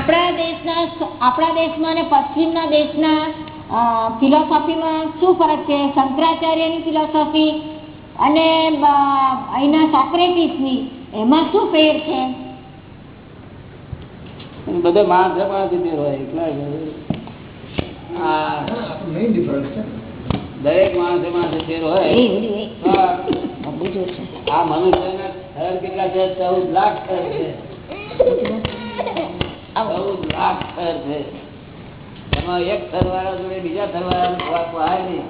આપણા દેશના આપણા દેશમાં અને પશ્ચિમના દેશના ફિલોસોફીમાં શું ફરક છે? શંકરાચાર્યની ફિલોસોફી અને અહીંના સોક્રેટિસની એમાં શું ફેર છે? બધા માણસ માણસ હોય એટલા દરેક માણસે માણસે ફેર હોય. આ મનુષ્યના થર કેટલા છે? ચૌદ લાખ થર છે. ચૌદ લાખ થર છે. એમાં એક થર જોડે બીજા થર વાળા નહીં.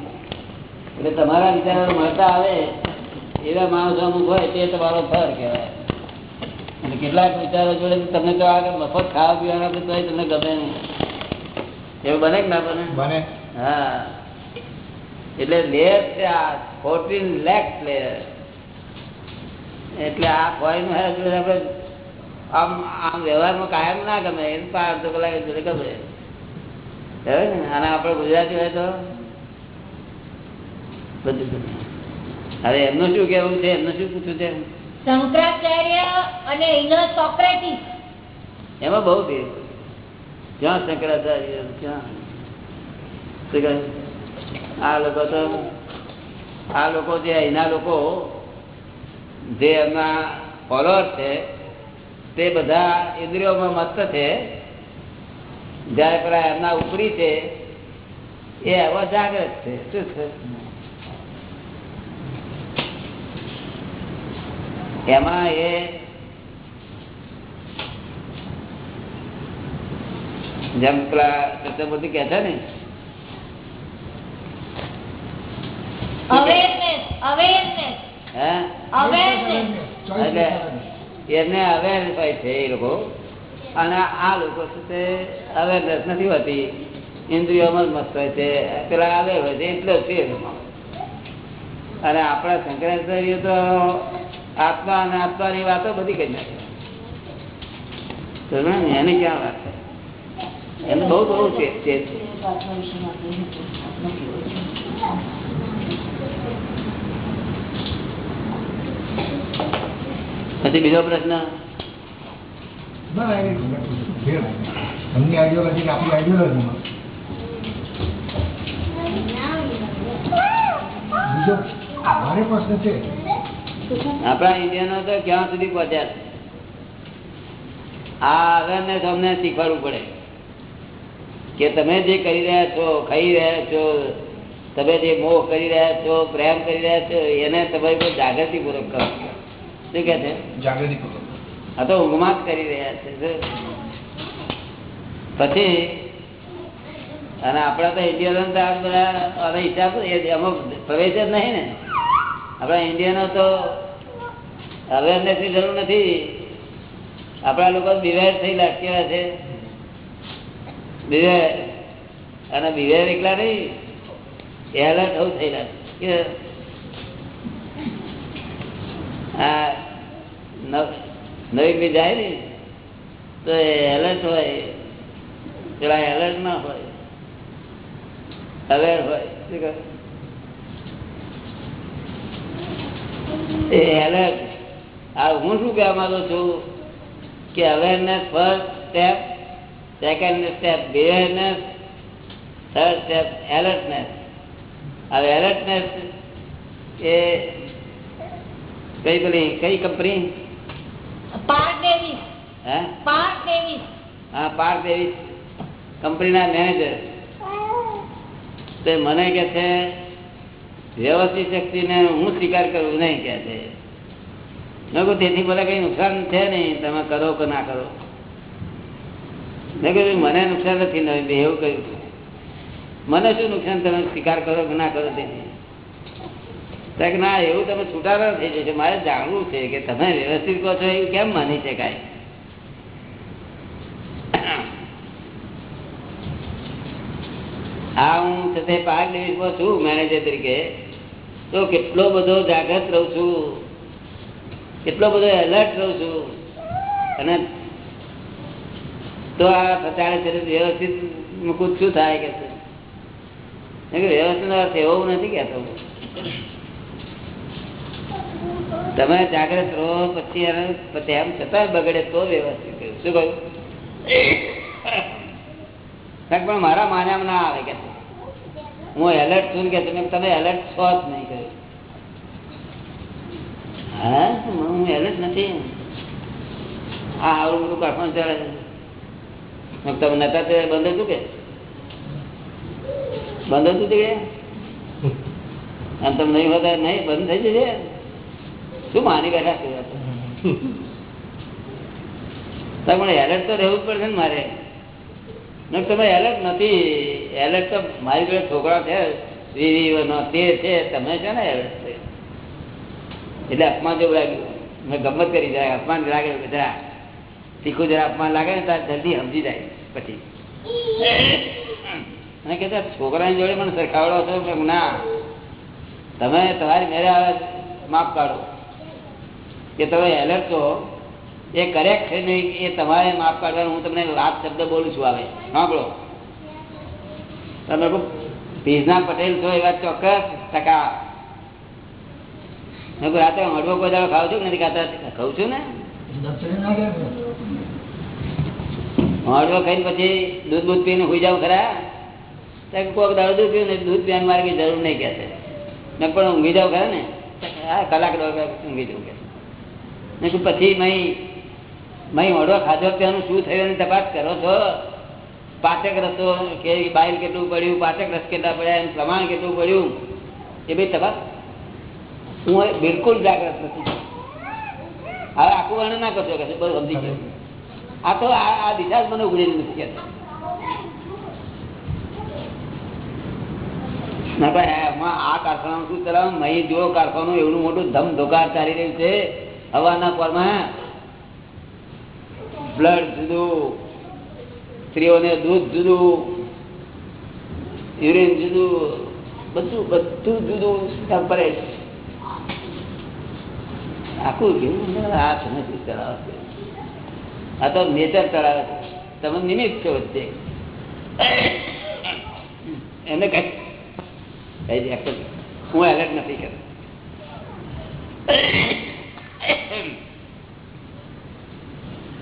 એટલે તમારા વિચારો મળતા આવે એવા માણસો અમુક હોય તે તમારો થર કહેવાય. અને કેટલાક વિચારો જોડે તમને તો આગળ મફત ખાવા પીવાના તો તમને ગમે નહીં. એવું બને કે ના બને? બને. હા. એટલે લેયર છે આ ફોર્ટીન લેખ લેયર એટલે આ કોઈન આપણે આમ આમ વ્યવહારમાં કાયમ ના ગમે એમ પાંચ અડધો કલાક જોડે ગમે. ને? અને આપણે ગુજરાતી હોય તો? બધું હવે એમનું શું કેવું છે? એમનું શું પૂછવું છે? શંકરાચાર્ય અને સોક્રેટિસ. એમાં બહુ ભેદ. ક્યાં શંકરાચાર્ય? ક્યાં? આ લોકો તો આ લોકો જે અહીંના લોકો જે એમના ફોલોઅર છે તે બધા ઇન્દ્રિયોમાં મસ્ત છે. જયારે પેલા એમના ઉપરી છે એ એવા જાગ્રત છે. શું છે? એમાં એ જેમ પેલા ચતુર્મૂર્તિ કે છે ને અવેરનેસ અવેરનેસ હે? અવેરનેસ એટલે એમને અવેર હોય છે એ લોકો. અને આ લોકો શું અવેરનેસ નથી હોતી. ઇન્દ્રિયોમાં મસ્ત હોય છે. પેલા અવેર હોય છે, એટલો અને આપણા શંકરાચાર્ય તો આત્મા અને આત્માની વાતો બધી કરી નાખે? એની ક્યાં વાત છે? એને બહુ બહુ છે. પછી બીજો પ્રશ્ન? આપણી ઇન્ડિયનો તો ક્યાં સુધી પહોંચ્યા છે? આ અવેરનેસ અમને શીખવાડવું પડે કે તમે જે કરી રહ્યા છો ખાઈ રહ્યા છો તમે જે મોહ કરી રહ્યા છો પ્રેમ કરી રહ્યા છો એને તમારી જાગૃતિ પૂર્વક કરો. શું કે છે? જાગૃતિ આ તો ઊંઘમાં જ કરી રહ્યા છે પછી અને આપણા તો ઇન્ડિયનો તો બધા હિસાબ એ પ્રવેશ જ નહીં ને. આપણા ઇન્ડિયનો તો અવેરનેસની જરૂર નથી. આપણા લોકો બિવેર થયેલા કેવા છે. બિવેર અને બિવેર એકલા નહીં એલર્ટ થવું થયેલા આ નવી બી જાય ને તો એલર્ટ હોય પેલા એલર્ટ ના હોય અવેર હોય. શું કહે? એ એલર્ટ આ હું શું કહેવા માંગુ છું કે awareness first step second step બિહેરનેસ third step alertness હવે એલર્ટનેસ એ કઈ પેલી કઈ કંપની? હે? પાર્ક એવી કંપનીના મેનેજર. તે મને કે છે વ્યવસ્થિત શક્તિને હું સ્વીકાર કરું નહીં કે છે. મેં તેથી મને કઈ નુકસાન છે નહીં તમે કરો કે ના કરો. મેં કહ્યું મને નુકસાન નથી નહીં એવું કહ્યું. મને શું નુકસાન તમે સ્વીકાર કરો કે ના કરો તેથી? કે ના, એવું તમે છૂટારા થઈ જશે. મારે જાણવું છે કે તમે વ્યવસ્થિત કહો છો, એવું કેમ માની શકાય? આ હું સાથે પાક ડિવિઝનમાં છું મેનેજર તરીકે. તો કેટલો બધો જાગૃત રહું છું. કેટલો બધો એલર્ટ રહું છું. અને તો આ છે વ્યવસ્થિત મૂકું શું થાય કે વ્યવસ્થિત અર્થ એવો હું નથી કહેતો. તમે જાગૃત રહો, પછી પછી એમ છતાં બગડે તો વ્યવસ્થિત કર્યું શું કહ્યું? પણ મારા માન્યામાં ના આવે કે હું એલર્ટ છું કે તમે તમે એલર્ટ છો જ નહીં, કહ્યું. હા, હું એલર્ટ નથી. આ આવડું બધું કાપણ ચાલે છે. તમે નતા તે બંધ હતું કે? બંધ હતું કે? આમ તમે નહીં હોતા, નહીં, બંધ થઈ જશે. શું માની બેઠા છે પણ એલર્ટ તો રહેવું પડશે ને મારે. તમે એલર્ટ નથી. એલર્ટ તો મારી જોડે છોકરા છે. તે તમે છે ને એલર્ટ છે. એટલે અપમાન જેવું લાગ્યું. મેં ગમત કરી જાય. અપમાન લાગે બધા. તીખું જરા અપમાન લાગે ને ત્યારે જલ્દી સમજી જાય પછી. અને કહેતા છોકરાની જોડે પણ સરખાવડો છો? ના. તમે તમારી મેરે માફ કાઢો. કે તમે એલર્ટ છો, એ કરેક્ટ છે નહીં એ તમારે માફ કાઢવાનું હું તમને લાભ શબ્દ બોલું છું આવે સાંભળો. તમે ભીજના પટેલ છો એવા ચોક્કસ ટકા. રાતે હળવો દાડો ખાવ છું નથી ખાતા? ખાઉં છું ને? ના. હળવો ખાઈને પછી દૂધ દૂધ પીને સુઈ જાવ ખરા? કોક કે દાડો દૂધ પીવું ને દૂધ પીવાની મારે જરૂર નહીં કહેશે મેં પણ ઊંઘી જાવ ખરા ને? કલાક દોઢ ઊંઘી જવું કે પછી મય મય ખાધો ત્યાંનું શું થયું તપાસ કરો છો? પાચક રસો, કે બાયલ કેટલું પડ્યું, પાચક રસ કેટલા પડ્યા, એનું પ્રમાણ કેટલું પડ્યું? એ બી તપાસ? હું બિલકુલ જાગ્રત નથી. હવે આખું વર્ણન ના કરશો કે બધું સમજી ગયું. આ તો આ દિશા જ મને ઉઘડેલી નથી કહેતા. ના ભાઈ આમાં આ કારખાનું શું ચલાવે? મહી જો કારખાનું, એવડું મોટું ધમ ધોકાર ચાલી રહ્યું છે. હવાના પરમાં બ્લડ જુદું, સ્ત્રીઓને દૂધ જુદું યુરિન જુદું, બધું બધું જુદું separate. આખું કેવું આ તમે શું છે. આ તો નેચર ચલાવે છે. તમે નિમિત્ત છો વચ્ચે. એને કઈ કઈ હું એલર્ટ નથી કરતો.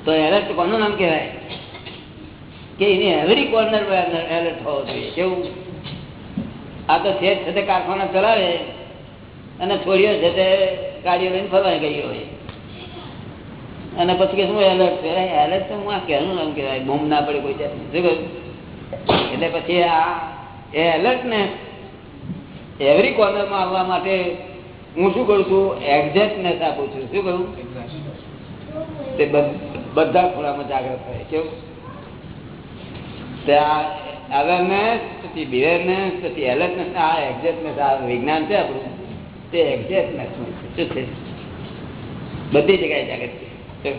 તો એલર્ટ કોનું નામ કહેવાય? કે એની એવરી કોર્નર એલર્ટ હોવો જોઈએ. કેવું? આ તો છે તે કારખાના ચલાવે અને છોડીઓ છે તે ગાડીઓ લઈને ફરવા ગઈ હોય. અને પછી કે શું એલર્ટ છે એલર્ટ તો હું આ કહેવાનું નામ કહેવાય. બોમ્બ ના પડે કોઈ જાતની. એટલે પછી આ એ એલર્ટનેસ એવરી કોર્નરમાં આવવા માટે હું શું કરું છું? એક્ઝેક્ટનેસ આપું છું. શું કરું? તે બધા ખૂણામાં જાગ્રત થાય. કેવું આ અવેરનેસ પછી બિવેરનેસ પછી એલર્ટનેસ આ એક્ઝેક્ટનેસ આ વિજ્ઞાન છે આપણું. તે એક્ઝેક્ટનેસ શું છે? બધી જગ્યાએ જાગૃત છે.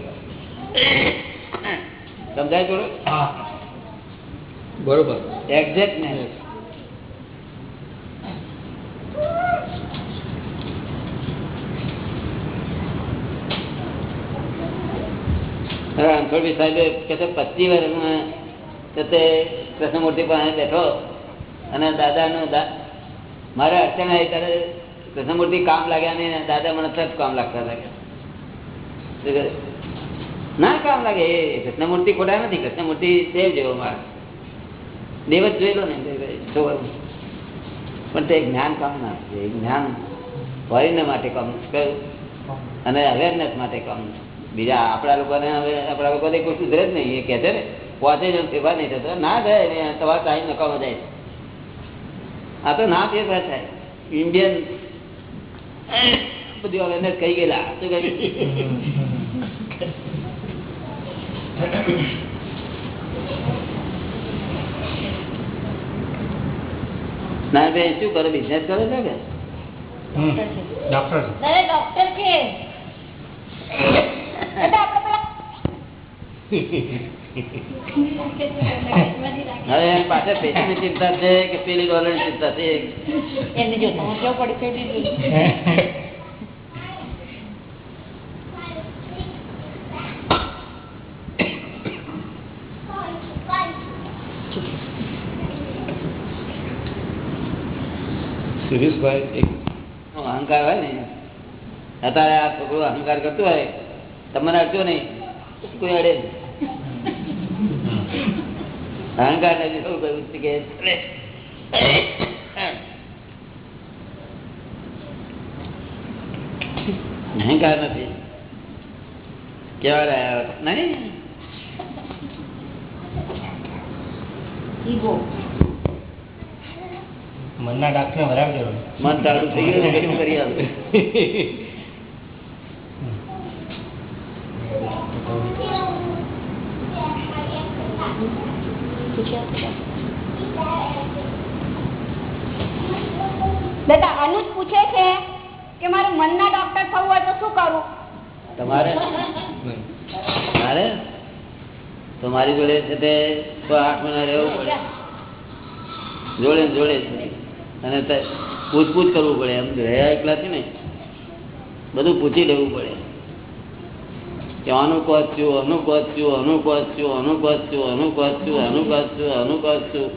સમજાય થોડું? બરોબર. એક્ઝેક્ટનેસ રણછોડભાઈ સાહેબે કે છે પચીસ વર્ષમાં તો કૃષ્ણમૂર્તિ પાસે બેઠો અને દાદાનું મારે અડચણ આવી ત્યારે કૃષ્ણમૂર્તિ કામ લાગ્યા નહીં દાદા મને તરત કામ લાગતા લાગ્યા ના કામ લાગે એ કૃષ્ણમૂર્તિ ખોટા નથી કૃષ્ણમૂર્તિ દેવ જેવો માણસ. દેવ જ જોયેલો ને છોકરો પણ તે જ્ઞાન કામ ના એ જ્ઞાન ફોરીને માટે કામ કયું? અને અવેરનેસ માટે કામ બીજા આપણા લોકોને હવે આપણા લોકોને કોઈ સુધરે જ નહીં એ કહે છે ને પહોંચે જ ફેરફાર નહીં થતો ના થાય ને તમારો ટાઈમ નકામો જાય આ તો ના ફેરફાર થાય. ઇન્ડિયન બધું હવે એને કહી ગયેલા. શું કહ્યું ના ભાઈ શું કરો? બિઝનેસ કરો છો કે? ડોક્ટર ડોક્ટર છે. હવે એની પાસે પેશીની ચિંતા છે કે પેલી ડોલરની ચિંતા છે? એમને જો સમજવું પડશે સુરેશભાઈ એક અહંકાર હોય ને? અત્યારે આ છોકરો અહંકાર કરતો હોય. તમને અડજો નહીં કોઈ અડે અહંકાર નથી શું કહ્યું કે અહંકાર નથી. કેવા રહ્યા નહીં? મનના ડાક્ટર મન તારું થઈ ગયું ને કરી આવું? દાદા, અનુજ પૂછે છે કે મારે મનના ડોક્ટર થવું હોય તો શું કરું? તમારે? મારે? તો મારી જોડે છે તે આઠ મહિના રહેવું પડે. જોડે જોડે. અને પૂછપૂછ કરવું પડે. એમ રહ્યા એકલાથી ને બધું પૂછી લેવું પડે. કે આનું કોચ છું આનું કોચ છું આનું છું આનું છું આનું છું આનું છું આનું છું.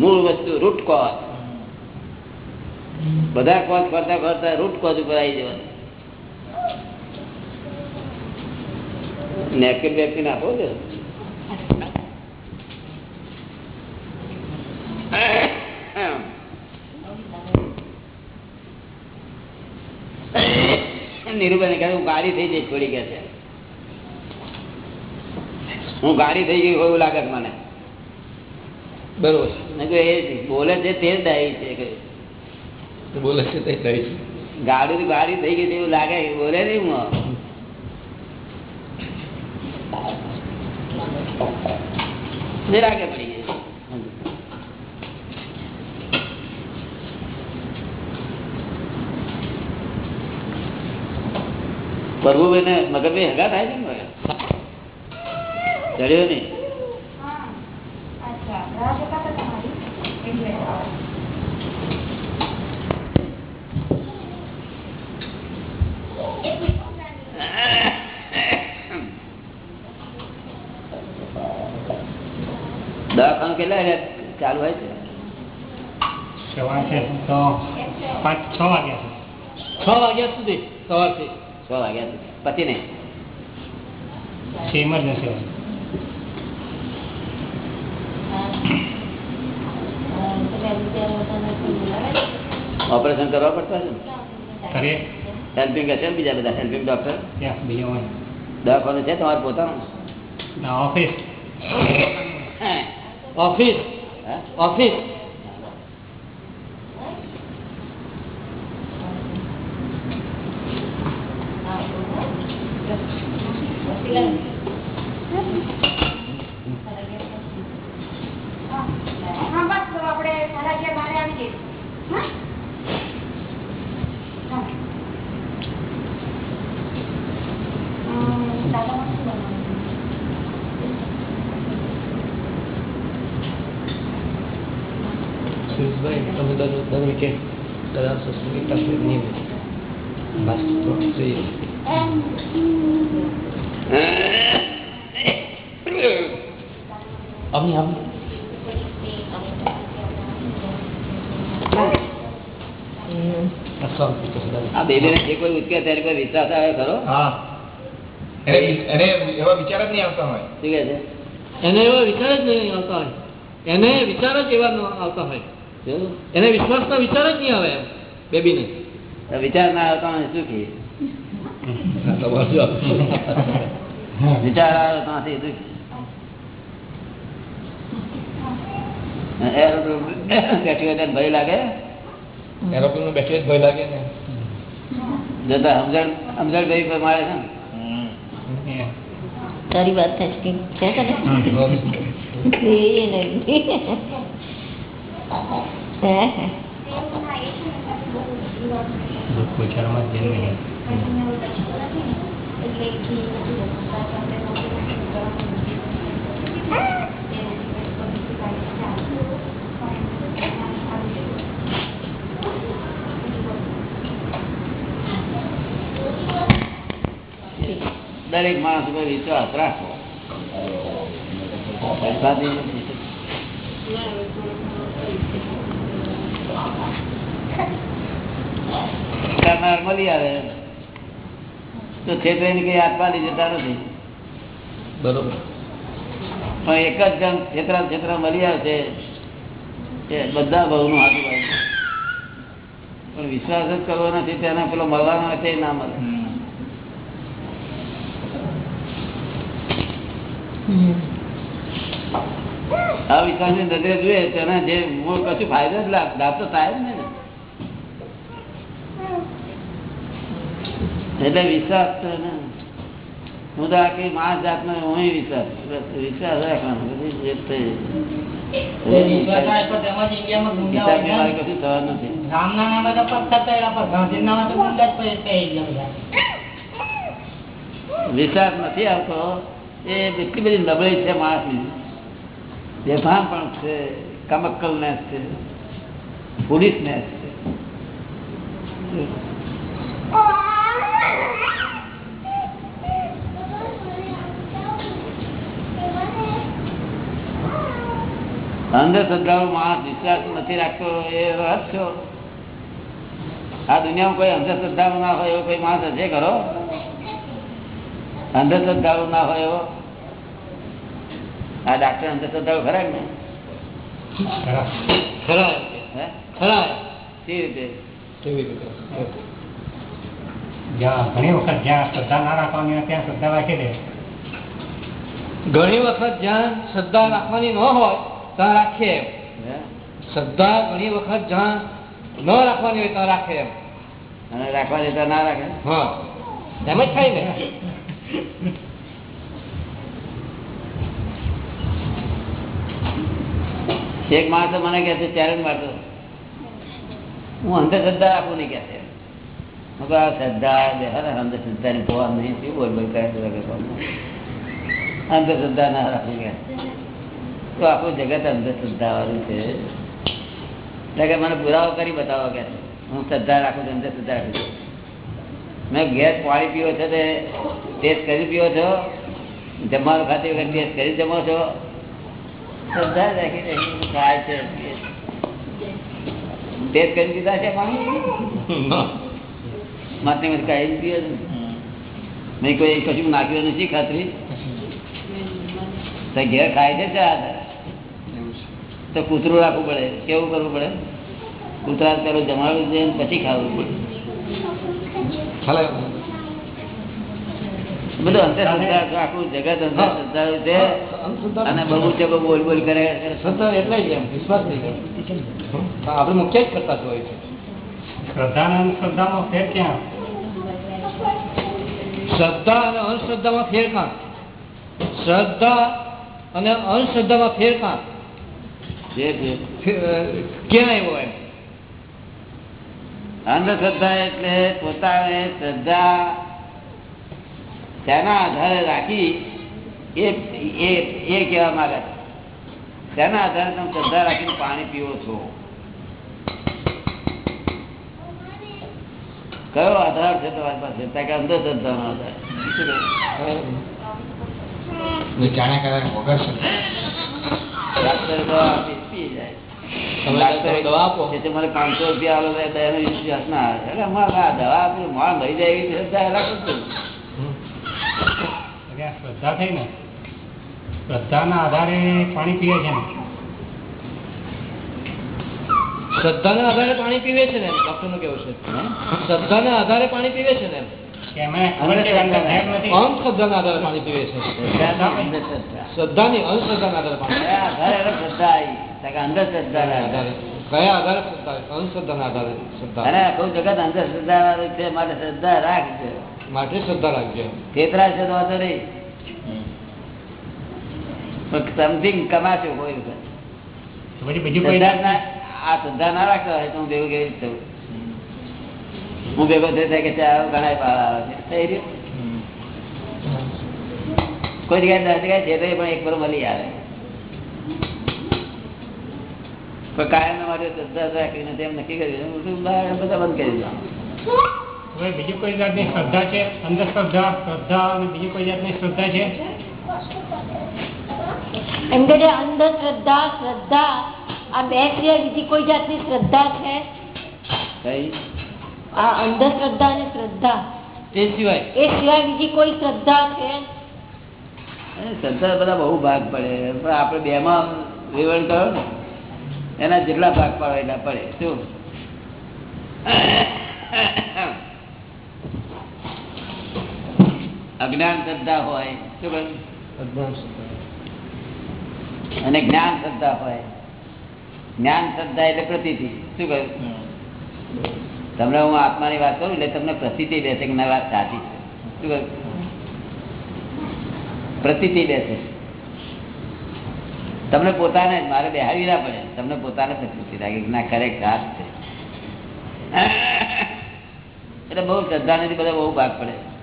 મૂળ વસ્તુ રૂટ કોચ બધા કોચ કરતા કરતા રૂટ કોચ ઉપર આવી જવાનું. નેપકિન બેપકિન આપો છો? નીરુબેન કહે હું ગાડી થઈ જઈશ થોડી કે છે. હું ગાડી થઈ ગઈ એવું લાગે મને. બરોબર. એ બોલે છે તે ડાઈ છે. બોલે છે તે થાય છે. ગાડી ગાડી થઈ ગઈ એવું લાગે બોલે નહીં હું જરાકે પડી ગઈ. પ્રભુભાઈ ને મગરભાઈ હગા થાય છે ને? ચડ્યો ને? દવાખાનું કેટલા ચાલુ હોય છે? સવાર છે તો પાંચ છ વાગ્યા છ. વાગ્યા સુધી સવારથી. છ વાગ્યા સુધી. પછી નહીં? ઇમરજન્સી હોય ઓપરેશન કરવા પડતા છે હેલ્પિંગ હશે બીજા બધા? Helping doctor? દવાખાનું છે તમારે પોતાનું? ઓફિસ. ઓફિસ. હા? ઓફિસ હા બસ તો આપણે સાડા અગિયાર બારે આવી જઈશું હા? હા. અમ, દાદામાં શું બનાવવાનું? સુરેશભાઈ તમે દર વીકે કદાચ સત્સંગી પાસે નિયમિત બસ તો જઈએ. અમને અસલ આ બેબીને જે કોઈ ઉચકે ત્યારે કોઈ વિશ્વાસ આવે ખરો? હા. એને એવા વિચાર જ નહીં આવતા હોય. ઠીક છે? એને એવા વિચાર જ નહીં આવતા હોય. એને વિચાર જ એવા ન આવતા હોય. શું? વિશ્વાસ નો વિચાર જ નહીં આવે બેબીને. વિચાર ના આવતા હોય સુખી વિચાર આવે ત્યાંથી સુખી એરોપ્લેન બેઠી ભય લાગે? એરોપ્લેન બેઠે જ ભય લાગે ને. જતા સમજણ સમજણ ભાઈ પર મારે છે તારી વાત છે હે હે શરમ જ દરેક માણસ ઉપર વિશ્વાસ રાખો નથી. કરનાર મળી આવે તો છેતરીને કઈ આત્મા લઈ જતા નથી. બરોબર. પણ એક જ જણ છેતરા છેતરા મળી આવે છે બધા ભાવનું હાથું ભાઈ પણ વિશ્વાસ જ કરવો નથી તેને પેલો મળવાનો હશે એ ના મળે. આ વિશ્વાસની નજરે જોઈએ તેને જે મૂળ કશું ફાયદો જ લાભ તો થાય જ ને. એટલે વિશ્વાસ તો હું તો આખી માણસ જાતનો હું વિશ્વાસ વિશ્વાસ રાખવાનો. કશું થવાનું નથી. વિશ્વાસ આવતો. એ એટલી બધી નબળી છે માણસની. બેભાન પણ છે, કમક્કલનેસ છે ફૂડિશનેસ છે. અંધશ્રદ્ધાળુ માણસ વિશ્વાસ નથી રાખતો, એ રસ છો? આ દુનિયામાં કોઈ અંધશ્રદ્ધાળુ ના હોય એવો કોઈ માણસ હશે ખરો અંધશ્રદ્ધાળુ ના હોય એવો? આ ડાક્ટર અંદર તો થયો? ખરા. ખરા. હે? ખરા. રીતે? કેવી રીતે? જ્યાં ઘણી વખત જ્યાં શ્રદ્ધા ના રાખવાની હોય ત્યાં શ્રદ્ધા રાખી દે ઘણી વખત જ્યાં શ્રદ્ધા રાખવાની ન હોય ત્યાં રાખીએ એમ. હે? શ્રદ્ધા ઘણી વખત જ્યાં ન રાખવાની હોય ત્યાં રાખે એમ. અને રાખવા ત્યાં ના રાખે? હા. એમ જ થાય ને. એક માણસ મને કહે છે ચેલેન્જ મારતો. હું અંધશ્રદ્ધા રાખું નહીં કે છે. અંધશ્રદ્ધા વગર જગત અંધશ્રદ્ધા વાળું છે કે મને પુરાવો કરી બતાવો કે હું શ્રદ્ધા રાખું છું, અંધશ્રદ્ધા મેં ગેસ પાણી પીવો છો તે, ટેસ્ટ કરી પીવો છો? જમવાનું ખાતી વખત ટેસ્ટ કરી જમો છો? શ્રદ્ધા રાખી રાખી ખાય છે ટેસ્ટ કરી દીધા છે પાણી? માથે માથે કાંઈ પીએ મેં કોઈ કશું નાખ્યું નથી ખાતરી. ઘેર ખાય છે ચા તો કૂતરું રાખવું પડે. કેવું કરવું પડે? કૂતરા પેલું જમાડવું છે પછી ખાવું પડે. બધું અંધશ્રદ્ધા આખું જગત અંધશ્રદ્ધાળું છે. અને બહુ છે બોલ બોલ કરે શ્રદ્ધા એટલે જ એમ વિશ્વાસ નહીં આપણે મુખ્ય જ કરતા જ છે. શ્રદ્ધા અને અંધશ્રદ્ધામાં ફેર ક્યાં? શ્રદ્ધા અને અંધશ્રદ્ધામાં ફેર કાં? શ્રદ્ધા અને અંધશ્રદ્ધામાં ફેર કાં? જે છે ફે- અ, ક્યાં આવ્યો એમ? અંધશ્રદ્ધા એટલે પોતાને શ્રદ્ધા તેના આધારે રાખી એ એ કહેવા માંગે તેના આધારે તમે શ્રદ્ધા રાખીને પાણી પીવો છો. કયો આધાર છે તમારી પાસે? ત્યાં કે અંધશ્રદ્ધાનો આધાર શું કહ્યું? જાણ્યા કર્યા વગર શ્રદ્ધા. ડાક્ટર દવા આપી પી જાય. તમે તમે દવા આપો. કે છે મને પાંચસો રૂપિયા આલો તો એનો વિશ્વાસ ના આવે. એટલે અમારે આ દવા આપી માણ મરી જાય એવી શ્રદ્ધા રાખું છું. શ્રદ્ધા થઈ ને. શ્રદ્ધાના આધારે પાણી પીએ છે ને. શ્રદ્ધાના આધારે પાણી પીવે છે ને ડોક્ટરનું કેવું છે. શ્રદ્ધાના આધારે પાણી પીવે છે ને અંધશ્રદ્ધાના આધારે પાણી પીવે છે. શ્રદ્ધાની અંધશ્રદ્ધાના આધારે પાણી કયા આધારે શ્રદ્ધા અંધશ્રદ્ધાના આધારે. કયા આધારે શ્રદ્ધા અંધશ્રદ્ધાના આધારે શ્રદ્ધા. અને જગત અંધશ્રદ્ધા વાળું છે મારે શ્રદ્ધા રાખજો. માટે શ્રદ્ધા રાખજો. છેતરા છે તો વાંધો નહીં. સમથિંગ કમાશે કોઈ આ શ્રદ્ધા ના રાખતો હોય તો હું ભેગું કેવી રીતે હું ભેગો થઈ થાય કે ઘણા પાવા આવે છે. થઈ રહ્યું કોઈ જગ્યાએ દસ જગ્યાએ જે તો પણ એક બરો મળી આવે. કાયમ માટે શ્રદ્ધા રાખીને તેમ નક્કી બહાર બધા બંધ કરી દઉં હવે બીજી કોઈ જાતની શ્રદ્ધા છે? અંધશ્રદ્ધા શ્રદ્ધા અને બીજી કોઈ જાતની શ્રદ્ધા છે? એમ કે જે અંધશ્રદ્ધા શ્રદ્ધા આ બે સિવાય બીજી કોઈ જાતની શ્રદ્ધા છે? આ અંધશ્રદ્ધા અને શ્રદ્ધા. તે સિવાય? એ સિવાય બીજી કોઈ શ્રદ્ધા છે? શ્રદ્ધા બધા બહુ ભાગ પડે. પણ આપણે બેમાં વિવરણ કરો ને એના જેટલા ભાગ પાડો એટલા પડે. શું? અજ્ઞાન શ્રદ્ધા હોય શું કહ્યું? અને જ્ઞાન શ્રદ્ધા હોય. જ્ઞાન શ્રદ્ધા એટલે પ્રતીતિ. શું કહ્યું? તમને હું આત્માની વાત કરું એટલે તમને પ્રતીતિ બેસે કે ના વાત સાચી છે. શું કહ્યું? પ્રતીતિ બેસે. તમને પોતાને મારે બેહાવી ના પડે. તમને પોતાને પ્રતિ લાગે ના ખરેખર આ છે. એટલે બહુ શ્રદ્ધા નથી બધા બહુ ભાગ પડે.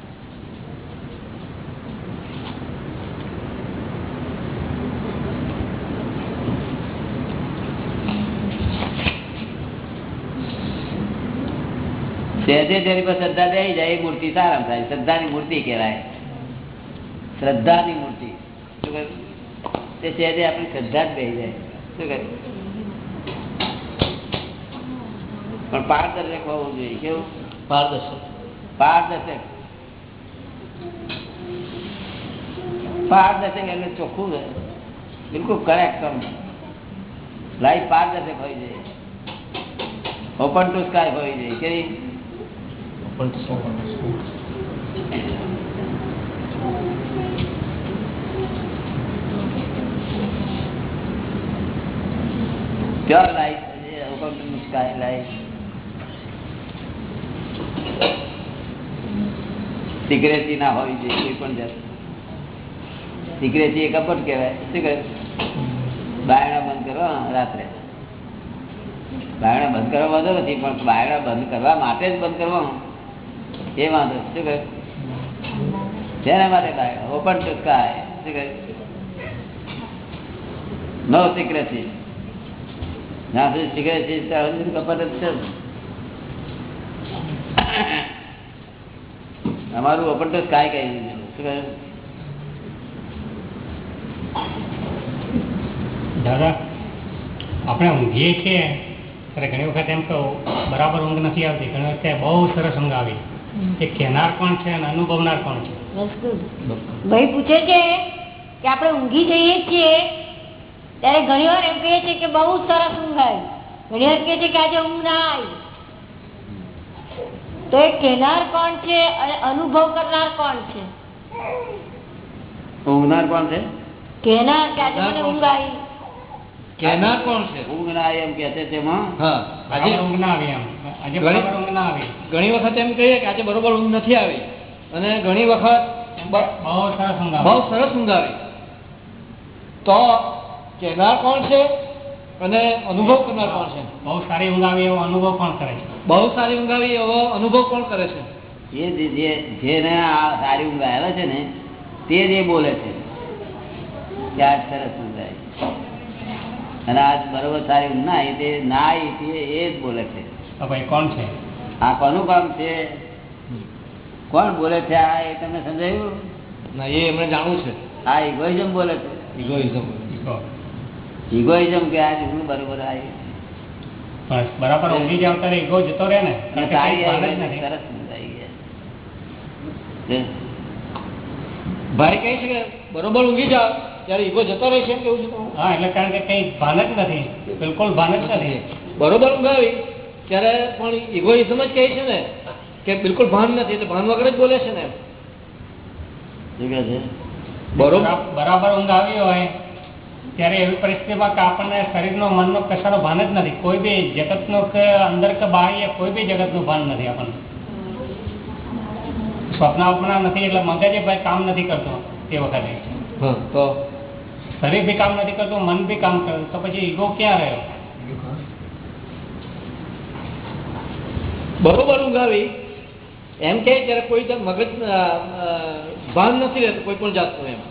સહેજે જેની પર શ્રદ્ધા દઈ જાય એ મૂર્તિ સારામાં થાય શ્રદ્ધાની મૂર્તિ કહેવાય. શ્રદ્ધાની મૂર્તિ. શું કહ્યું? તે સહેજે આપણી શ્રદ્ધા જ દઈ જાય. શું કહ્યું? પણ પારદર્શક હોવું જોઈએ. કેવું? પારદર્શક. પારદર્શક. પારદર્શક એટલે ચોખ્ખું બિલકુલ કરેક્ટ લાઈફ પારદર્શક હોય જોઈએ ઓપન ટુ સ્કાય હોય જોઈએ કેવી પણ school. Pure life open to sky life secrecy ના હોવી જોઈએ કોઈ પણ જાત સિક્રેસી એ કપટ કહેવાય શું કહે બાયણા બંધ કરવા રાત્રે બાયણા બંધ કરવા વધુ નથી પણ બાયણા બંધ કરવા માટે જ બંધ કરવા એ વાંધો શું કહે તેના માટે ઓપન ટુ સ્કાય શું કહે નો સિક્રેસી જ્યાં સુધી સિક્રેસી ત્યાં સુધી કપટ જ છે અમારું ઓપન ટુ સ્કાય કહી દીધું શું કહે દાદા, આપણે ઊંઘીએ છીએ, ત્યારે ઘણી વખત એમ કહું, બરાબર ઊંઘ નથી આવતી. ઘણી વખતે બહુ સરસ ઊંઘ આવી. એ કહેનાર કોણ છે અને અનુભવનાર કોણ છે? ભાઈ પૂછે છે કે આપણે ઊંઘી જઈએ છીએ ત્યારે ઘણી વાર એમ કહીએ છીએ કે બહુ સરસ ઊંઘ આવી. ઘણી વાર કહે છે કે આજે ઊંઘ ના આવી. તો એ કહેનાર કોણ છે અને અનુભવ કરનાર કોણ છે? ઊંઘનાર કોણ છે? કહેનાર કે આજે મને ઊંઘ આવી. કહેનાર કોણ છે? ઊંઘ ના આવી એમ કે છે તેમાં. આજે ઊંઘ ના આવી એમ. આજે ઘણી- ઊંઘ ના આવી. ઘણી વખત એમ કહીએ કે આજે બરોબર ઊંઘ નથી આવી. અને ઘણી વખત બહુ સરસ ઊંઘ બહુ આવી સરસ ઊંઘ આવી. તો કેનાર કોણ છે અને અનુભવ કરનાર કોણ છે? બહુ સારી ઊંઘ આવી એવો અનુભવ પણ કરે છે? બહુ સારી ઊંઘ આવી એવો અનુભવ કોણ કરે છે? એ જે- જે- જેને આ સારી ઊંઘ આવે છે ને તે જે બોલે છે. કે સરસ અને આજ બરોબર સારી ના તે ના એ જ બોલે છે. કોણ છે? આ કોનું કામ છે? કોણ બોલે છે? આ એ તમને સમજાયું? ના એ એમને જાણવું છે. આ ઇગોઇઝમ બોલે છે? ઇગોઇઝમ. ઇગોઇઝમ કે આજ હું બરોબર આવી. બરાબર ઊંઘી જાવ ત્યારે ઇગો જતો રહે ને. સરસ સમજાઈ ગયા. ભાઈ કહે છે કે બરોબર ઊંઘી જાવ ત્યારે ઈગો જતો રહેશે એમ કેવું છે હા એટલે કારણ કે કઈ ભાન જ નથી. બિલકુલ ભાન જ નથી. બરોબર ઊંઘ ત્યારે પણ ઇગોઇઝમ જ કહે છે ને કે બિલકુલ ભાન નથી એટલે ભાન વગર જ બોલે છે ને એમ. શું કહે છે? બરોબર બરા- બરાબર ઊંઘ આવી હોય ત્યારે એવી પરિસ્થિતિમાં કે આપણને શરીરનો મનનો કશાનો ભાન જ નથી. કોઈ બી જગતનો કે અંદર કે બાહ્ય કોઈ બી જગતનું ભાન નથી આપણને. સ્વપ્ન આપણા નથી એટલે મગજ ભાઈ કામ નથી કરતો તે વખતે. હા તો શરીર બી કામ નથી કરતું મન બી કામ કરતું તો પછી ઈગો ક્યાં રહ્યો બરોબર ઊંઘ આવી એમ કે ત્યારે કોઈ મગજ ભાન નથી રહેતું કોઈ પણ જાતનું એમ.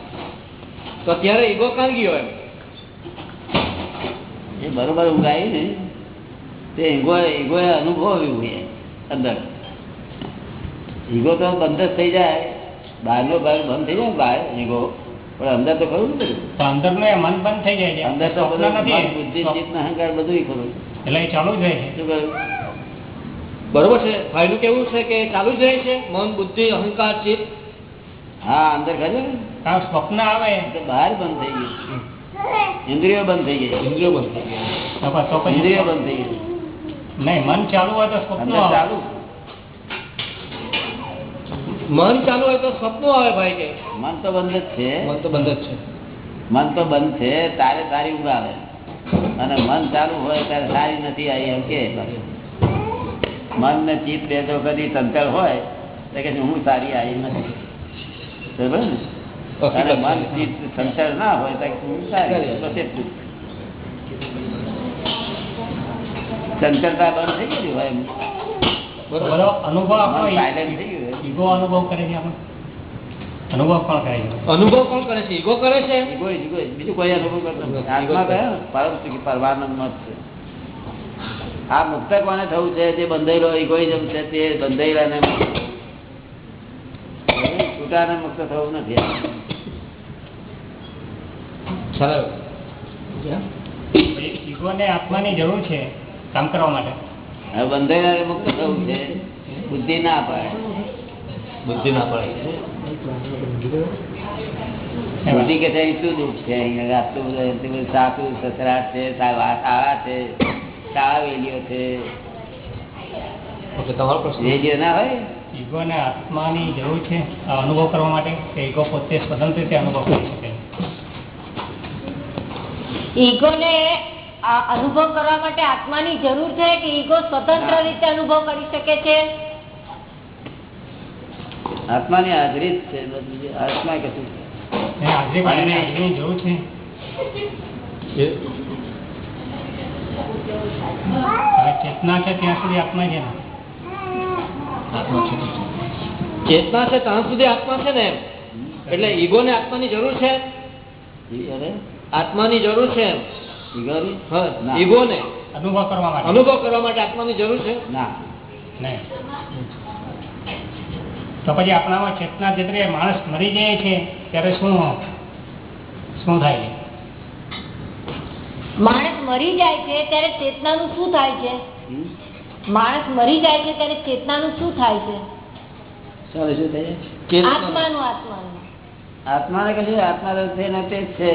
તો ત્યારે ઈગો કાં ગયો એમ. એ બરોબર ઊંઘાવી ને તે ઈગો ઈગો અનુભવ્યું છે અંદર. ઈગો તો બંધ જ થઈ જાય. બહારનો બહાર બંધ થઈ જાય બહાર ઈગો પણ અંદર તો ખરું ને અંદરનું મન બંધ થઈ જાય છે. અંદર તો બુદ્ધિ ચિત્ત ને અહંકાર બધું ખરું. એટલે એ ચાલુ જ રહે છે. શું કહ્યું? બરોબર છે. ભાઈનું કેવું છે કે ચાલુ જ રહે છે? મન બુદ્ધિ અહંકાર ચિત્ત. હા અંદર ખરું સ્વપ્ન આવે? તો બહાર બંધ થઈ ગયું ઇન્દ્રિયો બંધ થઈ ગઈ ઇન્દ્રિયો બંધ થઈ ગયા ઇન્દ્રિયો બંધ થઈ ગઈ નહીં મન ચાલુ હોય તો સ્વપ્ન ચાલુ. મન ચાલુ હોય તો સપનું આવે ભાઈ કે. મન તો બંધ જ છે. મન તો બંધ જ છે. મન તો બંધ છે તારે તારી ઊંઘ આવે અને મન ચાલુ હોય ત્યારે સારી નથી આવી એમ કે. મન ને ચિત્ત બે તો કદી ચંચળ હોય તો કે હું સારી આવી નથી. બરાબર ને? અને મન. ચિત્ત ચંચળ ના હોય તો કે હું સારી બસ એટલું જ. બંધ થઈ ગયું હોય. બરોબર. અનુભવ આપણો સાયલેન્ટ થઈ ગયું. ઈગો અનુભવ કરે છે આપણે? અનુભવ કોણ કરે છે? અનુભવ કોણ કરે છે? ઈગો કરે છે? ઈગો, ઈગો, બીજું કોઈ અનુભવ કરતો નથી. આત્મા કયો? પરમ મત છે. આ મુક્ત કોને થવું છે? જે બંધાયેલો ઇગોઇઝમ છે. તે બંધાયેલાને છૂટાને મુક્ત થવું નથી. ચાલો. ઈગો આત્માની જરૂર છે કામ કરવા માટે. હવે બંધાયેલાને મુક્ત થવું છે. બુદ્ધિ ના પાડે બુદ્ધિ ના પડે બુદ્ધિ કે શું દુઃખ છે? અહીંયા આટલું બધું સાસુ સસરા છે સા- છે સાવા વેલીઓ છે. તમારો પ્રશ્ન? ના હોય. ઈગોને આત્માની જરૂર છે અનુભવ કરવા માટે કે ઈગો પોતે સ્વતંત્ર રીતે અનુભવ કરી શકે. ઈગોને આ અનુભવ કરવા માટે આત્માની જરૂર છે કે ઈગો સ્વતંત્ર રીતે અનુભવ કરી શકે છે? આત્માની હાજરી જ છે આત્મા કશું ચેતના છે ત્યાં સુધી આત્મા છે ને? ચેતના છે ત્યાં સુધી આત્મા છે ને એટલે ઈગો ને આત્માની જરૂર છે? આત્માની જરૂર છે ઈગો ને. અનુભવ કરવા માટે. અનુભવ કરવા માટે આત્માની જરૂર છે? ના. નહીં. તો પછી આપણામાં ચેતના જતરે માણસ મરી જાય છે ત્યારે શું શું થાય છે? માણસ મરી જાય છે ત્યારે ચેતનાનું શું થાય છે? માણસ મરી જાય છે ત્યારે ચેતનાનું શું થાય છે? ચાલો શું થાય ચેતના આત્માનું આત્માનું. આત્માને કશું આત્મા તો છે ને તે જ છે.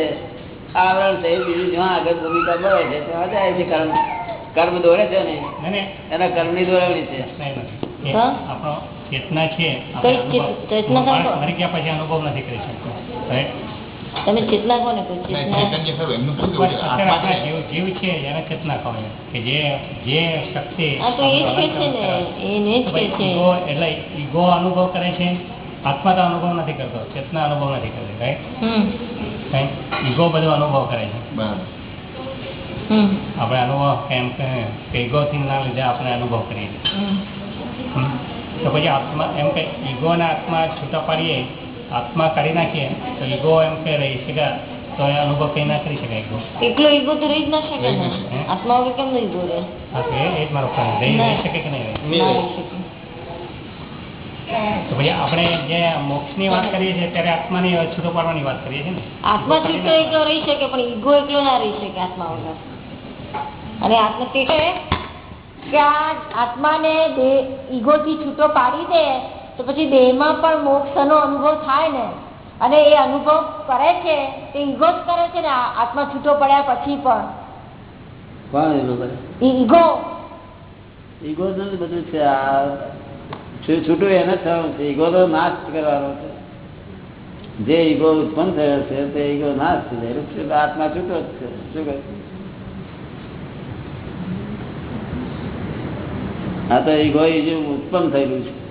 આવરણ છે બીજું જ્યાં આગળ ભૂમિકા ભરે છે ત્યાં જાય છે કર્મ. કર્મ દોરે છે ને નહીં નહીં એના કર્મની દોરવણી છે. નથી? આપણો ચેતના છે મરી ગયા પછી અનુભવ નથી કરી શકતો તમે ચેતના કોને આત્મા જીવ જીવ છે એને ચેતના કહે કે જે જે શક્તિ તો ઈગો એટલે ઈગો અનુભવ કરે છે આત્મા તો અનુભવ નથી કરતો ચેતના અનુભવ નથી કરતો રાઈટ ઈગો બધો અનુભવ કરે છે. હમ. આપણે અનુભવ કેમ કે ઈગોથી ના લીધે આપણે અનુભવ કરીએ છીએ. તો પછી આત્મા એમ કે ઈગો અને આત્મા છૂટા પાડીએ આત્મા કાઢી નાખીએ તો ઈગો એમ કે રહી શકે તો એ અનુભવ કઈ ના કરી શકાય ઈગો. એકલો ઈગો તો રહી જ ના શકે ને? આત્મા વગર કેમ ઈગો રહે હા તો એ જ મારો પ્રશ્ન. રહી રહી શકે કે નહીં ના તો પછી આપણે જે મોક્ષની વાત કરીએ છીએ ત્યારે આત્માની છૂટો પાડવાની વાત કરીએ છીએ ને? આત્મા છૂટો એકલો રહી શકે પણ ઈગો એકલો ના રહી શકે આત્મા વગર. અને આત્મા તે છે કે આ આત્માને ઈગોથી છૂટો પાડી દે તો પછી દેહમાં પણ મોક્ષનો અનુભવ થાય ને. અને એ અનુભવ કરે છે તે ઈગો જ કરે છે ને આત્મા છૂટો પડ્યા પછી પણ. કોણ એનું કરે? ઈગો. ઈગો તો બધું છે આ છૂટું એને થવાનું છે ઈગો તો નાશ કરવાનો છે. જે ઈગો ઉત્પન્ન થયો છે તે ઈગો નાશ થઈ જાય. આત્મા છૂટો જ છે? શું કહે આ તો ઈગો જે ઉત્પન્ન થયેલું છે.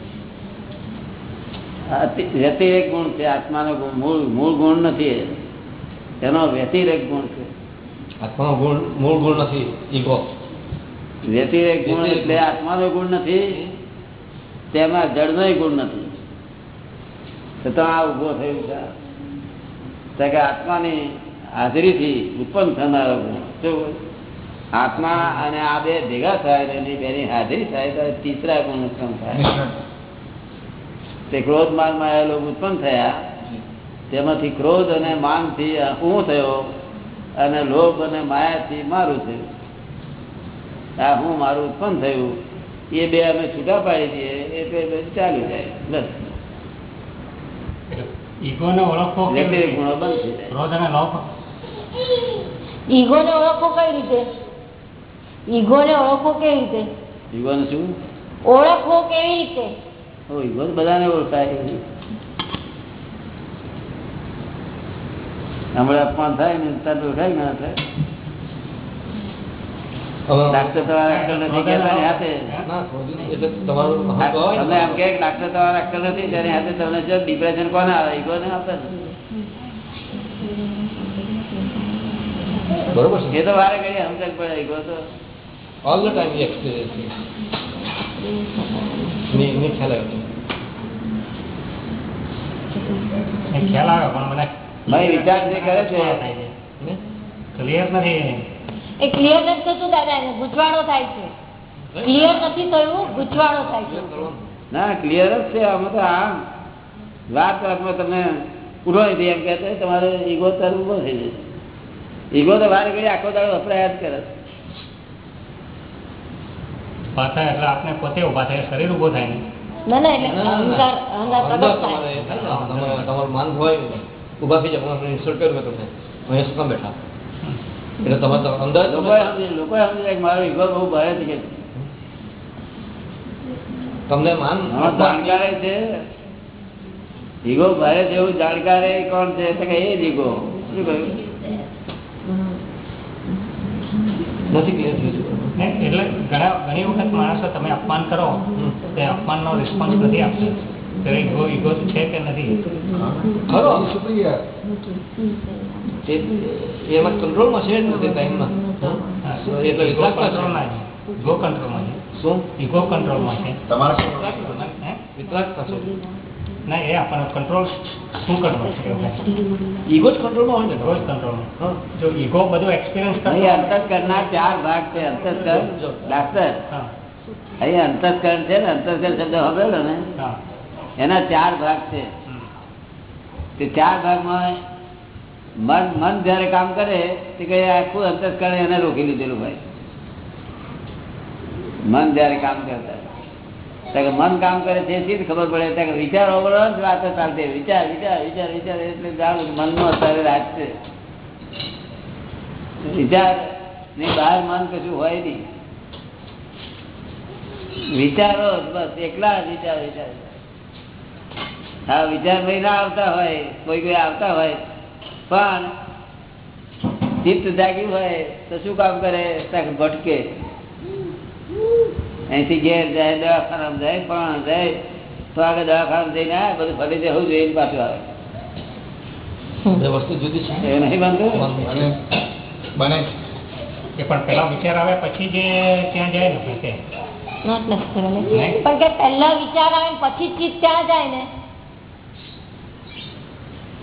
વ્યતિરેક ગુણ છે આત્માનો મૂળ મૂળ ગુણ નથી. એનો વ્યતિરેક ગુણ છે. આત્માનો ગુણ મૂળ ગુણ નથી ઈગો વ્યતિરેક ગુણ એટલે આત્માનો ગુણ નથી તેમાં જળનો ગુણ નથી. છતાં આ ઊભો થયું છે. તો કે આત્માની હાજરીથી ઉત્પન્ન થનારો ગુણ. શું? આત્મા અને આ બે ભેગા થાય એની બેની હાજરી થાય તો તીસરા ગુણ ઉત્પન્ન થાય. તે ક્રોધ માનમાં લોકો ઉત્પન્ન થયા. તેમાંથી ક્રોધ અને માનથી હું થયો અને લોભ અને માયાથી મારું થયું. આ હું મારું ઉત્પન્ન થયું. એ બે અમે છૂટા પાડી દઈએ એટલે બધું ચાલુ જાય. બસ. ઈગોને રીતે? ગુણો બંધ થઈ જાય. ક્રોધ અને લોભ? ઈગોને ઓળખવો કઈ રીતે? ઈગોને ઓળખો કેવી રીતે? યુવાન શું? ઓળખવો કેવી રીતે? ઓ ઈગો બધાને ઓળખાય. હમણાં અપમાન થાય ને તરત ઓળખાય ના થાય. ને ના ને. ડિપ્રેશન કોને આવે? ઈગો ને આપે બરોબર એ તો વારે ઘડી સમજણ પડે ઈગો તો. ઓલ ધ ટાઈમ એક્સપિરિયન્સની ની ખ્યાલ આવ્યો ખ્યાલ આવે પણ મને ભાઈ વિચાર જે કરે છે ક્લિયર નથી. એ ક્લિયર નથી થતું દાદા એને ગૂંચવાડો થાય છે. ક્લિયર નથી થયું ગૂંચવાડો થાય છે. ના ક્લિયર જ છે. આમાં તો આ વાત વાતમાં તમે પૂરો એમ કહેતા તમારે ઈગો તરફ ઊભો થઈ જશે. ઈગો તો વાર કરી આખો દાડો વપરાયા જ કરે પાછા એટલે આપણે પોતે ઊભા થાય શરીર ઊભો થાય ને ના ના એટલે. અહંકાર અહંકાર તમારે- માન હોય ઊભા થઈ જાય ઇન્સ્ટોલ કર્યું તમને. અહીંયા શું કામ બેઠા? એટલે તમારે તો અંદર લોકો સમજી જાય કે મારો ઈગો બહુ ભારે થઈ ગયો તમને માન જાણકારે છે? ઈગો ભારે છે એવું જાણકારે કોણ છે? એ જ ઈગો. શું કહ્યું? નથી ક્લિયર થયું ને એટલે ઘણા ઘણી વખત માણસો તમે અપમાન કરો. તે અપમાનનો રિસ્પોન્સ નથી આપશે ત્યારે ઈગો ઈગો છે કે નથી? ખરો. એમાં કંટ્રોલમાં છે જ નથી ટાઈમમાં એટલે છે. કંટ્રોલમાં છે. ઈગો કંટ્રોલમાં છે. શું? ઈગો કંટ્રોલમાં છે. હે? વિતરાક છે. ના એ આપણને કંટ્રોલ શું કરવો છે ઈગો જ કંટ્રોલમાં હોય ને ઈગો જ કંટ્રોલમાં જો ઈગો બધો એક્સપિરિયન્સ અહીં ચાર ભાગ છે અંતસ્કર ડાક્ટર અહીં અંતસ્કરણ છે ને અંતસ્કર શબ્દ હવે ને હા એના ચાર ભાગ છે તે ચાર ભાગમાં મન મન જયારે કામ કરે તે કઈ આખું અંતસ્કરણ એને રોકી લીધેલું ભાઈ મન જયારે કામ કરતા મન કામ કરે છે જ ખબર પડે. ત્યાં વિચાર વિચારો જ વાત ચાલતી વિચાર વિચાર વિચાર વિચાર એટલે જાણું કે મનનો અત્યારે રાત છે. વિચારની બહાર મન કશું હોય નહીં. વિચારો બસ, એકલા વિચાર વિચાર. હા, વિચાર ભાઈ ના આવતા હોય, કોઈ કોઈ આવતા હોય. પણ ચિત્ત જાગ્યું હોય તો શું કામ કરે? ત્યાં ભટકે. અહીંથી ઘેર જાય દવાખાના જાય પણ જાય તો આગળ દવાખાના જઈને આ બધું ફરી જવું જોઈએ પાછું આવે. વસ્તુ જુદી છે. એ નહીં બનતું બને એ પણ પેલા વિચાર આવે પછી જે ત્યાં જાય ને? પણ કે પહેલા વિચાર આવે પછી ચિત્ત ત્યાં જાય ને.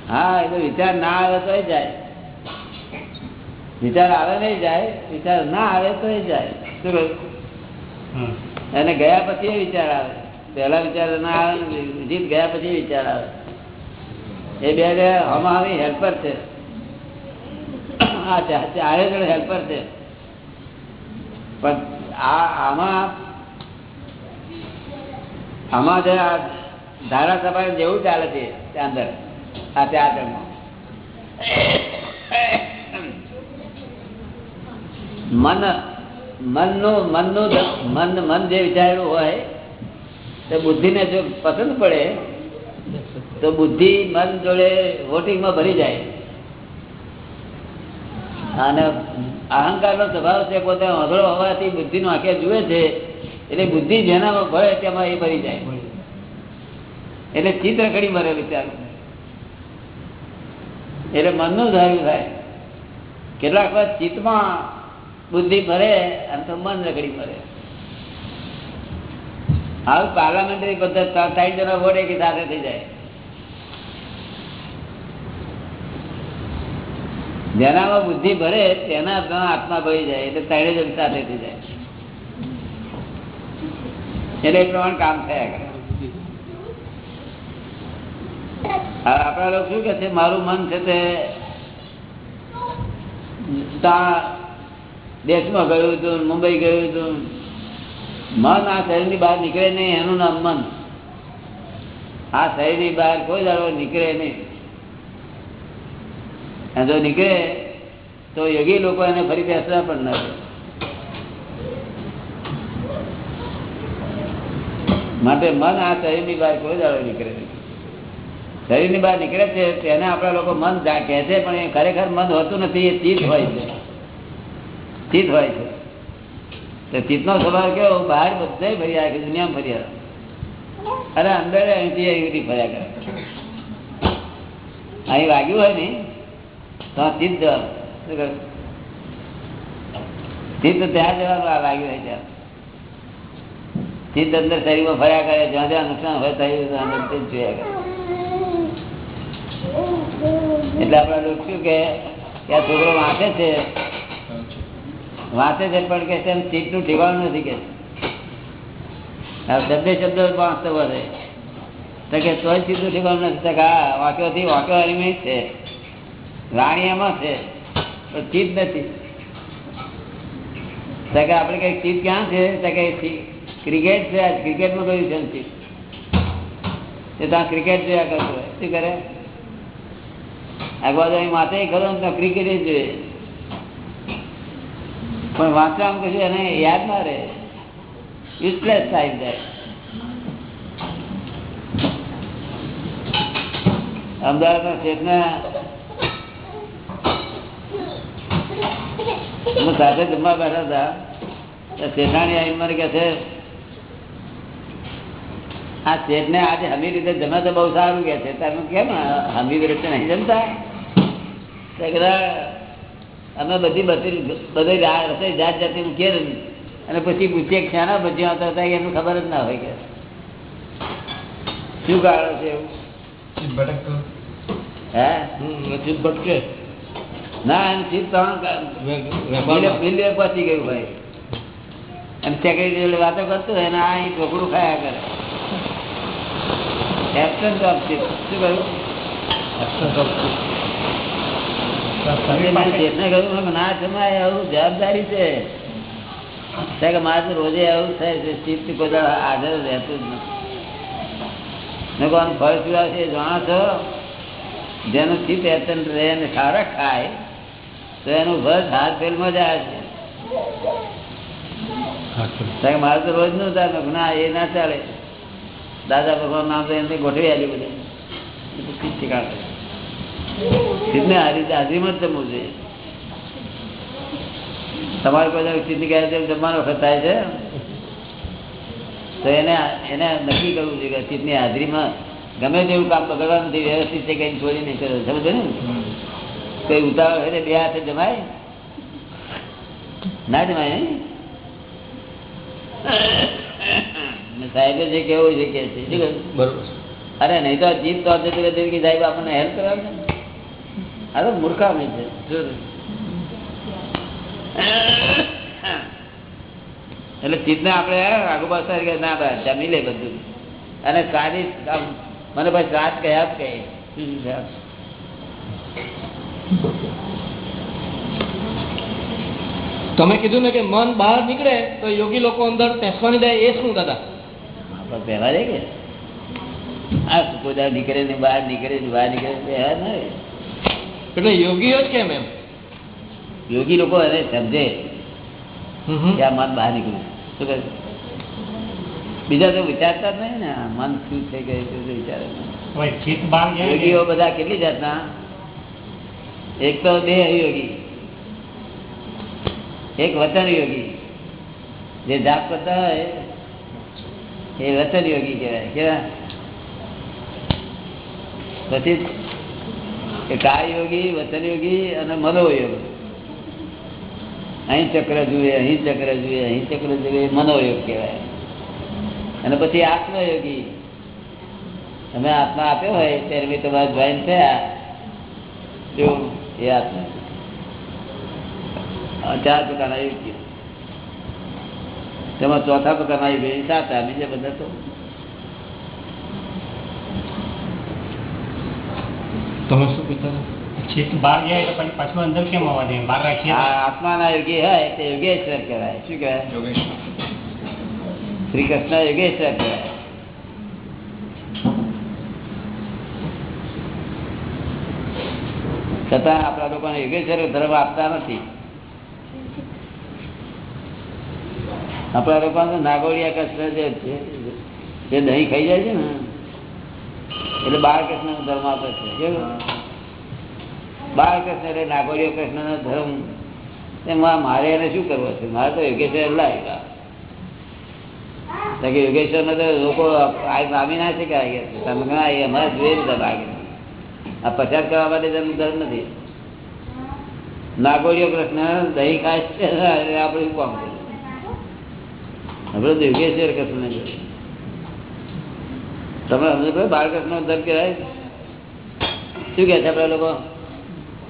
હા એ તો વિચાર ના આવે તો જાય. વિચાર આવે નહીં જાય વિચાર ના આવે તો જાય. શું. અને ગયા પછી વિચાર આવે. પહેલા વિચાર ના આવે જીત ગયા પછી વિચાર આવે. એ બે જે હમાવી હેલ્પર છે. ચારે જણ હેલ્પર છે. પણ આ આમાં આમાં જે આ ધારાસભા જેવું ચાલે છે ત્યાં અંદર, આ ત્યાં જણમાં મન મનનું મન જે વિચારેલું હોય, તે બુદ્ધિને જો પસંદ પડે, તો બુદ્ધિ મન જોડે વોટિંગમાં ભરી જાય. અને અહંકારનો સ્વભાવ છે, પોતે વાંધળો હોવાથી બુદ્ધિનો આંખે જુએ છે, એટલે બુદ્ધિ જેનામાં ભરે તેમાં એ ભરી જાય. એટલે ચિત્ર ઘડી મરે વિચાર એટલે મનનું ધાર્યું થાય. કેટલાક વાર ચિત્તમાં બુદ્ધિ ભરે અને તો મન રગડી મરે હાલ પાર્લામેન્ટરી પદ્ધતિ ત્રણ જણા વોટ એકી સાથે થઈ જાય. જેનામાં બુદ્ધિ ભરે તેના આત્મા ભરી જાય, એટલે ત્રણે જણ સાથે થઈ જાય. એટલે એ પ્રમાણે કામ થયા કરે. આપણા લોકો શું કે છે, મારું મન છે તે દેશમાં ગયું હતું, મુંબઈ ગયું હતું. મન આ શરીરની બહાર નીકળે નહીં, એનું નામ મન. આ શરીરની બહાર કોઈ દાડો નીકળે નહીં. જો નીકળે, તો યોગી લોકો એને ફરી બેસવા પણ ના માટે મન આ શરીરની બહાર કોઈ દાડો નીકળે નહીં. શરીરની બહાર નીકળે છે, તેને આપણા લોકો મન કહે છે, પણ એ ખરેખર મન હોતું નથી, એ ચીજ હોય છે. ચિત્ત હોય છે. તો ચિત્તનો સ્વભાવ કેવો? બહાર બધે ફર્યા કે દુનિયામાં ફર્યા અરે અંદર અહીંથી અહીંથી ફર્યા કરે. અહીં વાગ્યું હોય ને, તો ચિત્ત ચિત્ત ત્યાં જવાનું વાગ્યું હોય ત્યાં. ચિત્ત અંદર શરીરમાં ફર્યા કરે, જ્યાં જ્યાં નુકસાન હોય ત્યાં અંદર જોયા કરે. એટલે આપણા લોકો કે આ છોકરો વાંચે છે વાંચે છે પણ કે તેમ સીટનું ઠેકાણું નથી કે. શબ્દે શબ્દ વાંચતો વધે. તો કે તોયનું ઠેકાણું નથી. તો આ વાંક્યોથી વાંક્યો છે. રાણી એમાં છે. પણ ચીજ નથી. તો કે આપણે કઈ ચીજ ક્યાં છે? તો કે ક્રિકેટ છે. ક્રિકેટમાં કયું છે ચીજ તે ત્યાં ક્રિકેટ જોયા કરતો શું કરે? અહીં માથે ખરો ને ક્રિકેટ જ જોઈએ. પણ વાંચવાનું કશું એને યાદ ના રહે. યુઝલેસ થાય જાય અમદાવાદના શેઠના સાથે જમવા બેઠા હતા. શેઠાણી આવીને મને કહે છે, આ શેઠ ને આજે હમી રીતે જમે તો બહુ સારું કે છે. તમે કેમ? હમી રીતે નહીં જમતા? અમે બધી બધી બધી રસોઈ જાત જાતે મૂકીએ નથી અને પછી પૂછીએ કે શાના ભજીયા આવતા હતા એનું ખબર જ ના હોય કે શું કારણ છે એવું. હે? ભટકે. ના એમ ચીજ ત્રણ વે- પહોંચી ગયું ભાઈ. એમ સેક્રેટરી વાતો કરતું હોય અને આ અહીં ઢોકળું ખાયા કરે. એબસન્ટ ઓફ શું કહ્યું ચિત્ત. એટલે મેં શેઠને કહ્યું કે ના જમાય આવું જવાબદારી છે. કે મારે રોજે આવું થાય છે ચિત્ત કોઈ હાજર રહેતું જ નથી. આનું ફળ શું છે જાણો છો? જેનું ચિત્ત એબસન્ટ રહે અને સારા ખાય તો એનું ભર હાથ ફેલમાં જાય છે. મારે તો રોજનું થાય ના એ ના ચાલે. દાદા ભગવાન નામ તો એમને ગોઠવી આલ્યું બધું બધું ચિત્ત ઠેકાણે. ચિત્તને હારી હાજરીમાં જ જમવું જોઈએ. તમારે કોઈ ગયા છે જમવાનો વખત થાય છે? તો એને એને નક્કી કરવું જોઈએ કે સિદ્ધની હાજરીમાં ગમે તેવું કામ બગડવાનું નથી વ્યવસ્થિત છે કઈ છોડી નહીં કરો. સમજો ને? કઈ ઉતાવળ હોય બે હાથે જમાય? ના જમાય નહીં સાહેબ જે કેવું છે. કે શું કહ્યું? બરોબર. અરે નહીં તો જીત તો હતી સાહેબ આપણને હેલ્પ કરવા આ તો મૂર્ખામી છે. એટલે ચિત્તને આપણે આગુ પાછળ કે ના બસ જમી લે બધું. અને સારી મને બસ રાત કયા જ કહે? તમે કીધું ને કે મન બહાર નીકળે તો યોગી લોકો અંદર પેસવાની જાય એ શું દાદા? પહેલા રે કે. આ કોઈ નીકળે ને બહાર નીકળે ને બહાર નીકળે પહેલા ના. એટલે યોગીઓ જ કેમ એમ? યોગી લોકો એને સમજે. કે આ મન બહાર નીકળ્યું. શું કહે બીજા તો વિચારતા જ નહીં ને મન શું થઈ ગયું શું વિચારે. હવે યોગીઓ બધા કેટલી જાતના? એક તો દેહ યોગી એક વતન યોગી. જે જાપ કરતા હોય એ વતન યોગી કહેવાય. કેવા? પછી એ કાય યોગી વચન યોગી અને મનોયોગ. અહીં ચક્ર જુએ, અહીં ચક્ર જુએ, અહીં ચક્ર જુએ મનોયોગ કહેવાય. અને પછી આત્મયોગી. તમે આત્મા આપ્યો હોય, ત્યારે બી તમારા જોઈન થયા જો એ આત્મા ચાર પ્રકારના યોગી તેમાં ચોથા પ્રકારના યોગી સાચા, બીજા બધા તો તમે શું કહેતા હતા? ગયા એટલે પછી અંદર કેમ આવવા આત્માના યોગી હોય તે યોગેશ્વર કહેવાય. શું કહેવાય? યોગેશ્વર. શ્રી કૃષ્ણ યોગેશ્વર કહેવાય. છતાં આપણા લોકોને યોગેશ્વર ધર્મ આપતા નથી. આપણા લોકોને નાગોડિયા કૃષ્ણ જે દહીં ખાઈ જાય છે ને? એટલે બાળકૃષ્ણ નો ધર્મ આપે છે કેવું બાળકૃષ્ણ એટલે નાગોરીઓ કૃષ્ણ નો ધર્મ. એમાં મારે એને શું કરવો છે? મારે તો યોગેશ્વર લાવ્યા કે યોગેશ્વર ને તો લોકો મામી ના આ ગયા અમારે જોઈએ બધા લાગે આ પચાસ કરવા માટે ધર્મ ધર્મ નથી. નાગોરીઓ કૃષ્ણ દહીં ખાય છે આપણે શું કામ કર્યું આપણે તો યોગેશ્વર કૃષ્ણ. તમે સમજો છો? બાળકૃષ્ણ ધર્મ કહેવાય? શું કે છે આપડે લોકો?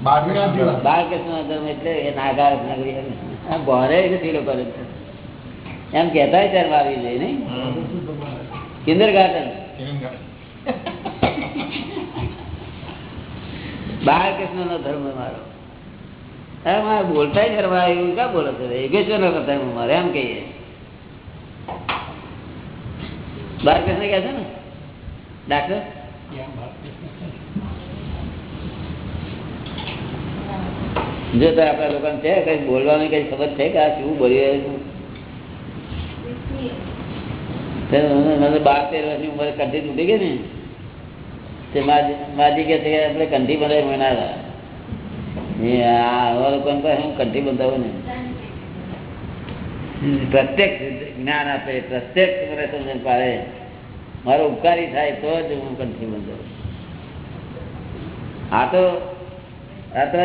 બાળકૃષ્ણ એટલે એ નાગાર નગરી ગોરે નથી લોકો એમ કહેતા ત્યારે આવી જાય નહીં? કિન્ડર ગાર્ડન બાળકૃષ્ણ નો ધર્મ મારો. મારે બોલતા કરવા એવું ક્યાં બોલો છો? યોગેશ્વર નો ધર્મ મારે એમ કહીએ. બાળકૃષ્ણ કહે છે ને? ડાક્ટર જો તો આપણા લોકોને છે, કઈ બોલવાની કઈ ખબર છે કે આ શું બોલી મને બાર તેર વર્ષની ઉંમર કંઠી તૂટી ગઈ ને. તે માજી કે છે કે આપણે કંઠી મહિના એ આવા લોકોને હું કંઠી બંધાવું ને? પ્રત્યેક જ્ઞાન આપે, પ્રત્યેક મને સમજણ પાડે. મારો ઉપકારી થાય તો જ હું કંઠી બંધાવું આ તો આ તો